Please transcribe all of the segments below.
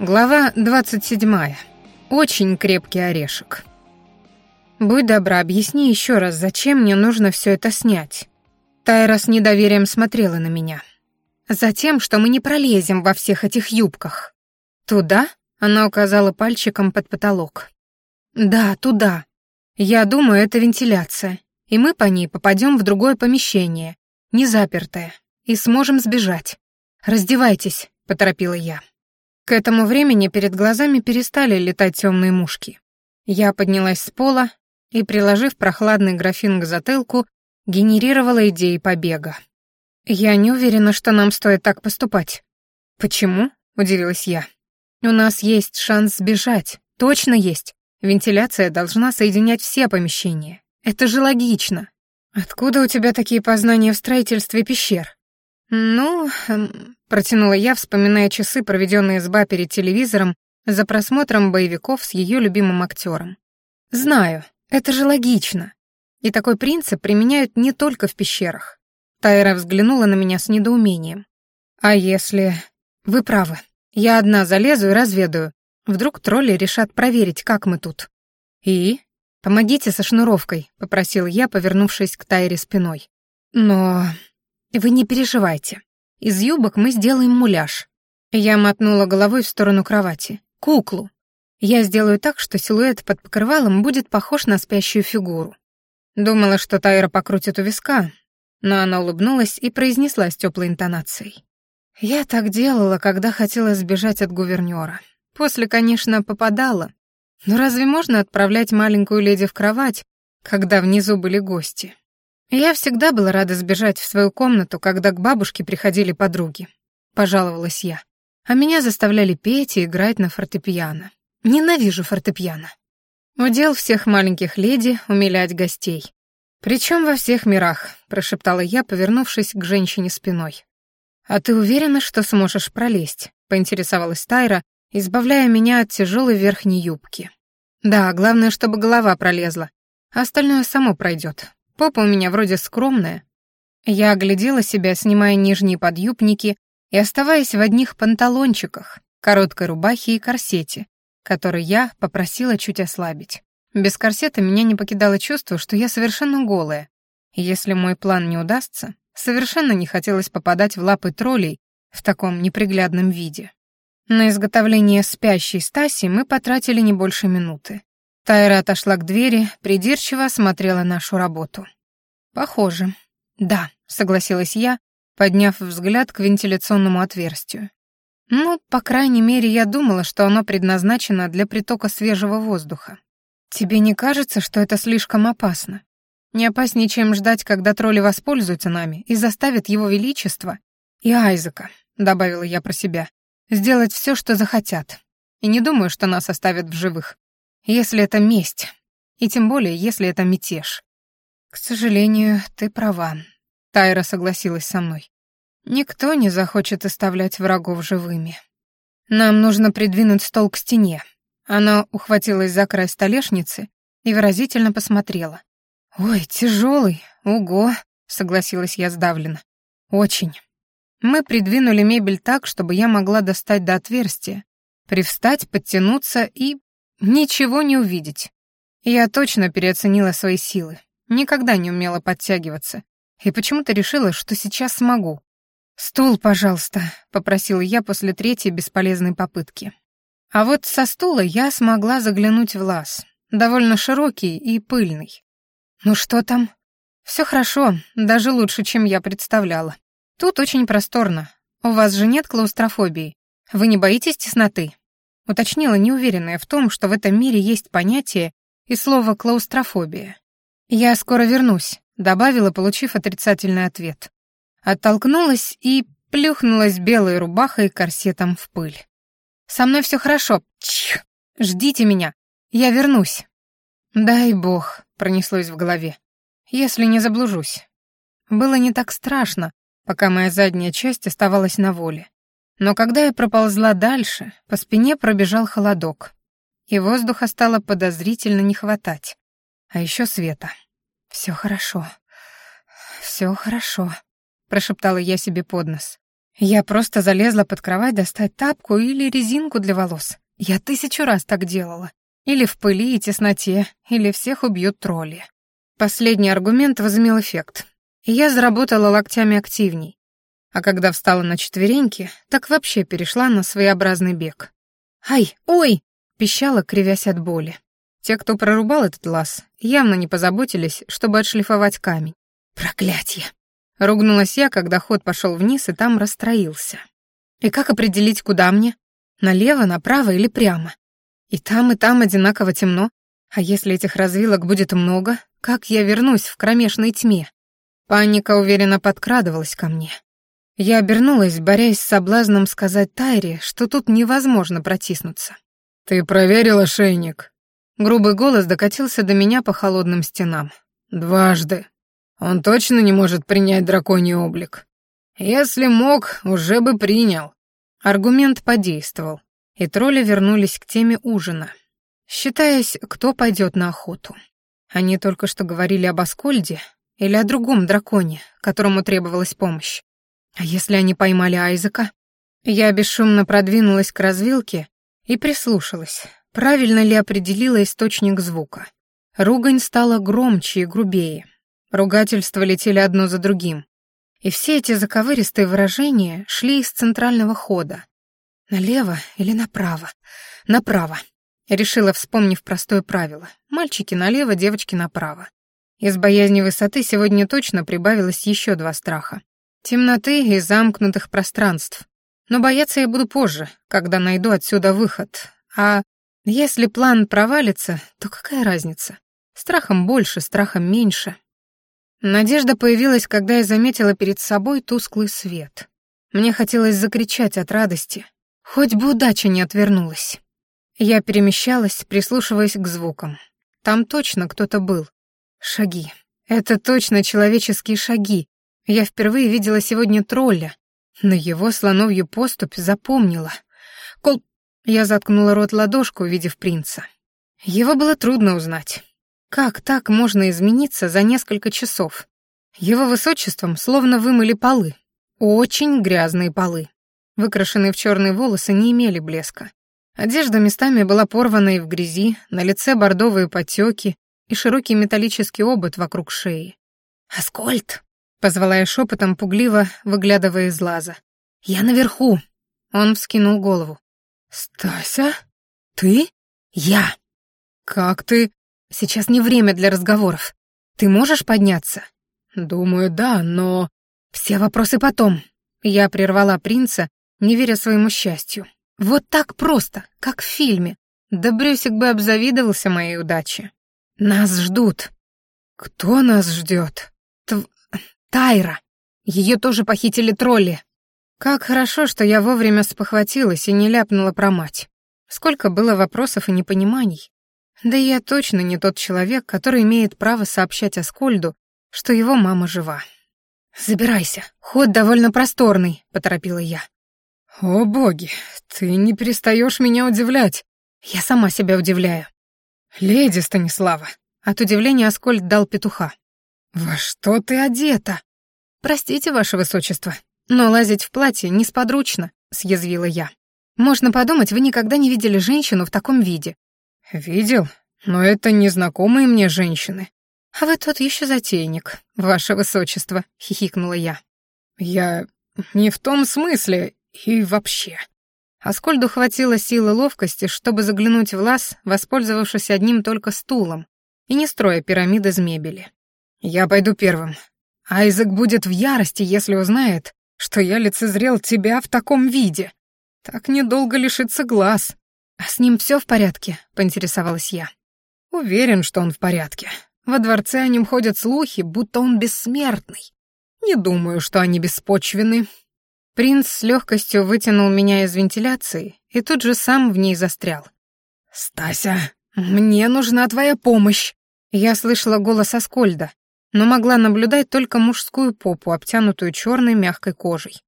Глава 27. Очень крепкий орешек. «Будь добра, объясни еще раз, зачем мне нужно все это снять?» Тайра с недоверием смотрела на меня. «Затем, что мы не пролезем во всех этих юбках». «Туда?» — она указала пальчиком под потолок. «Да, туда. Я думаю, это вентиляция, и мы по ней попадем в другое помещение, не запертое, и сможем сбежать. Раздевайтесь», — поторопила я. К этому времени перед глазами перестали летать темные мушки. Я поднялась с пола и, приложив прохладный графин к затылку, генерировала идеи побега. «Я не уверена, что нам стоит так поступать». «Почему?» — удивилась я. «У нас есть шанс сбежать. Точно есть. Вентиляция должна соединять все помещения. Это же логично. Откуда у тебя такие познания в строительстве пещер?» «Ну, эм, Протянула я, вспоминая часы, проведенные с Ба перед телевизором, за просмотром боевиков с ее любимым актером. «Знаю, это же логично. И такой принцип применяют не только в пещерах». Тайра взглянула на меня с недоумением. «А если...» «Вы правы. Я одна залезу и разведаю. Вдруг тролли решат проверить, как мы тут». «И?» «Помогите со шнуровкой», — попросил я, повернувшись к Тайре спиной. «Но...» «Вы не переживайте. Из юбок мы сделаем муляж. Я мотнула головой в сторону кровати. Куклу. Я сделаю так, что силуэт под покрывалом будет похож на спящую фигуру. Думала, что Тайра покрутит у виска, но она улыбнулась и произнесла с теплой интонацией. Я так делала, когда хотела сбежать от гувернера. После, конечно, попадала. Но разве можно отправлять маленькую леди в кровать, когда внизу были гости? Я всегда была рада сбежать в свою комнату, когда к бабушке приходили подруги. Пожаловалась я. А меня заставляли петь и играть на фортепиано. Ненавижу фортепиано. Удел всех маленьких леди умилять гостей. Причем во всех мирах, прошептала я, повернувшись к женщине спиной. А ты уверена, что сможешь пролезть? поинтересовалась Тайра, избавляя меня от тяжелой верхней юбки. Да, главное, чтобы голова пролезла. Остальное само пройдет. Попа у меня вроде скромная. Я оглядела себя, снимая нижние подъюбники и оставаясь в одних панталончиках, короткой рубахе и корсете, который я попросила чуть ослабить. Без корсета меня не покидало чувство, что я совершенно голая. Если мой план не удастся, совершенно не хотелось попадать в лапы троллей в таком неприглядном виде. На изготовление спящей Стаси мы потратили не больше минуты. Тайра отошла к двери, придирчиво осмотрела нашу работу. «Похоже». «Да», — согласилась я, подняв взгляд к вентиляционному отверстию. «Ну, по крайней мере, я думала, что оно предназначено для притока свежего воздуха. Тебе не кажется, что это слишком опасно? Не опаснее, чем ждать, когда тролли воспользуются нами и заставят его величество и Айзека», — добавила я про себя, — «сделать все, что захотят. И не думаю, что нас оставят в живых. Если это месть, и тем более, если это мятеж. К сожалению, ты права. Тайра согласилась со мной. Никто не захочет оставлять врагов живыми. Нам нужно придвинуть стол к стене. Она ухватилась за край столешницы и выразительно посмотрела. «Ой, тяжелый, ого!» — согласилась я сдавленно. «Очень». Мы придвинули мебель так, чтобы я могла достать до отверстия, привстать, подтянуться и Ничего не увидеть. Я точно переоценила свои силы. Никогда не умела подтягиваться. И почему-то решила, что сейчас смогу. «Стул, пожалуйста», — попросила я после третьей бесполезной попытки. А вот со стула я смогла заглянуть в лаз. Довольно широкий и пыльный. «Ну что там?» «Все хорошо, даже лучше, чем я представляла. Тут очень просторно. У вас же нет клаустрофобии. Вы не боитесь тесноты?» Уточнила, неуверенная в том, что в этом мире есть понятие и слово «клаустрофобия». «Я скоро вернусь», — добавила, получив отрицательный ответ. Оттолкнулась и плюхнулась белой рубахой и корсетом в пыль. «Со мной все хорошо. Чих! Ждите меня. Я вернусь». «Дай бог», — пронеслось в голове. «Если не заблужусь». Было не так страшно, пока моя задняя часть оставалась на воле. Но когда я проползла дальше, по спине пробежал холодок, и воздуха стало подозрительно не хватать. А еще света. «Все хорошо, все хорошо», — прошептала я себе под нос. Я просто залезла под кровать достать тапку или резинку для волос. Я тысячу раз так делала. Или в пыли и тесноте, или всех убьют тролли. Последний аргумент возымел эффект. Я заработала локтями активней. А когда встала на четвереньки, так вообще перешла на своеобразный бег. «Ай, ой!» — пищала, кривясь от боли. Те, кто прорубал этот лаз, явно не позаботились, чтобы отшлифовать камень. «Проклятье!» Ругнулась я, когда ход пошел вниз и там расстроился. И как определить, куда мне? Налево, направо или прямо? И там, и там одинаково темно. А если этих развилок будет много, как я вернусь в кромешной тьме? Паника уверенно подкрадывалась ко мне. Я обернулась, борясь с соблазном сказать Тайре, что тут невозможно протиснуться. «Ты проверила шейник?» Грубый голос докатился до меня по холодным стенам. «Дважды. Он точно не может принять драконий облик. Если мог, уже бы принял. Аргумент подействовал, и тролли вернулись к теме ужина, считаясь, кто пойдет на охоту. Они только что говорили об Аскольде или о другом драконе, которому требовалась помощь. А если они поймали Айзека? Я бесшумно продвинулась к развилке и прислушалась, правильно ли определила источник звука. Ругань стала громче и грубее. Ругательства летели одно за другим. И все эти заковыристые выражения шли из центрального хода. Налево или направо? Направо. Решила, вспомнив простое правило. Мальчики налево, девочки направо. Из боязни высоты сегодня точно прибавилось еще два страха. Темноты и замкнутых пространств. Но бояться я буду позже, когда найду отсюда выход. А если план провалится, то какая разница? Страхом больше, страхом меньше. Надежда появилась, когда я заметила перед собой тусклый свет. Мне хотелось закричать от радости, хоть бы удача не отвернулась. Я перемещалась, прислушиваясь к звукам. Там точно кто-то был. Шаги. Это точно человеческие шаги. Я впервые видела сегодня тролля, но его слоновью поступь запомнила. Кол... Я заткнула рот ладошку, увидев принца. Его было трудно узнать. Как так можно измениться за несколько часов? Его высочеством словно вымыли полы. Очень грязные полы. Выкрашенные в черные волосы не имели блеска. Одежда местами была порвана и в грязи, на лице бордовые потеки и широкий металлический обод вокруг шеи. «Аскольд!» — позвала я шепотом, пугливо выглядывая из лаза. «Я наверху!» Он вскинул голову. «Стася? Ты? Я!» «Как ты?» Сейчас не время для разговоров. Ты можешь подняться? Думаю, да, но... Все вопросы потом. Я прервала принца, не веря своему счастью. Вот так просто, как в фильме. Да Брюсик бы обзавидовался моей удаче. Нас ждут. Кто нас ждет? Тв... Тайра. Ее тоже похитили тролли. Как хорошо, что я вовремя спохватилась и не ляпнула про мать. Сколько было вопросов и непониманий. Да я точно не тот человек, который имеет право сообщать Аскольду, что его мама жива. «Забирайся, ход довольно просторный», — поторопила я. «О боги, ты не перестаешь меня удивлять». «Я сама себя удивляю». «Леди Станислава». От удивления Аскольд дал петуха. «Во что ты одета?» «Простите, ваше высочество, но лазить в платье несподручно», — съязвила я. «Можно подумать, вы никогда не видели женщину в таком виде. «Видел, но это незнакомые мне женщины». «А вы тот еще затейник, ваше высочество», — хихикнула я. «Я не в том смысле и вообще». Аскольду хватило силы ловкости, чтобы заглянуть в лаз, воспользовавшись одним только стулом, и не строя пирамид из мебели. «Я пойду первым. Айзек будет в ярости, если узнает, что я лицезрел тебя в таком виде. Так недолго лишится глаз». «А с ним все в порядке?» — поинтересовалась я. «Уверен, что он в порядке. Во дворце о нем ходят слухи, будто он бессмертный. Не думаю, что они беспочвены». Принц с легкостью вытянул меня из вентиляции и тут же сам в ней застрял. «Стася, мне нужна твоя помощь!» Я слышала голос Аскольда, но могла наблюдать только мужскую попу, обтянутую черной мягкой кожей.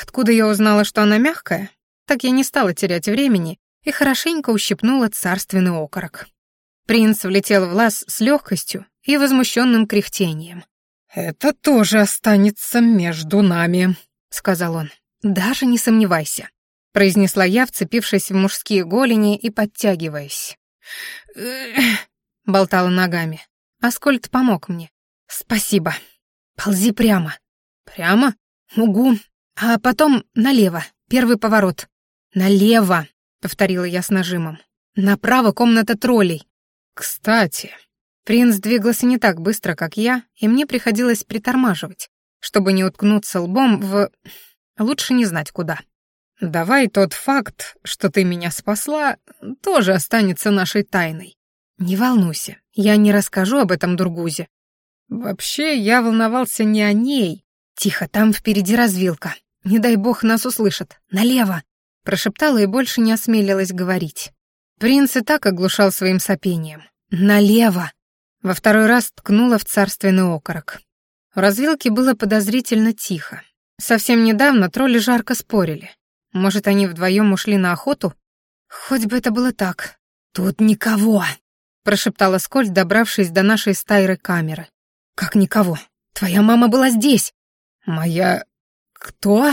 Откуда я узнала, что она мягкая? Так я не стала терять времени и хорошенько ущипнула царственный окорок. Принц влетел в лаз с легкостью и возмущенным кряхтением. «Это тоже останется между нами», — сказал он. «Даже не сомневайся», — произнесла я, вцепившись в мужские голени и подтягиваясь. болтала ногами. Аскольд помог мне. «Спасибо. Ползи прямо». «Прямо? Угу. А потом налево. Первый поворот». «Налево», — повторила я с нажимом. «Направо комната троллей». «Кстати...» Принц двигался не так быстро, как я, и мне приходилось притормаживать, чтобы не уткнуться лбом в... Лучше не знать куда. «Давай тот факт, что ты меня спасла, тоже останется нашей тайной». «Не волнуйся, я не расскажу об этом Дургузе». «Вообще, я волновался не о ней». «Тихо, там впереди развилка. Не дай бог нас услышат. Налево!» Прошептала и больше не осмелилась говорить. Принц и так оглушал своим сопением. «Налево!» Во второй раз ткнула в царственный окорок. В развилке было подозрительно тихо. Совсем недавно тролли жарко спорили. Может, они вдвоем ушли на охоту? Хоть бы это было так. «Тут никого!» — прошептала Скольд, добравшись до нашей стайры камеры. «Как никого? Твоя мама была здесь!» «Моя... кто?»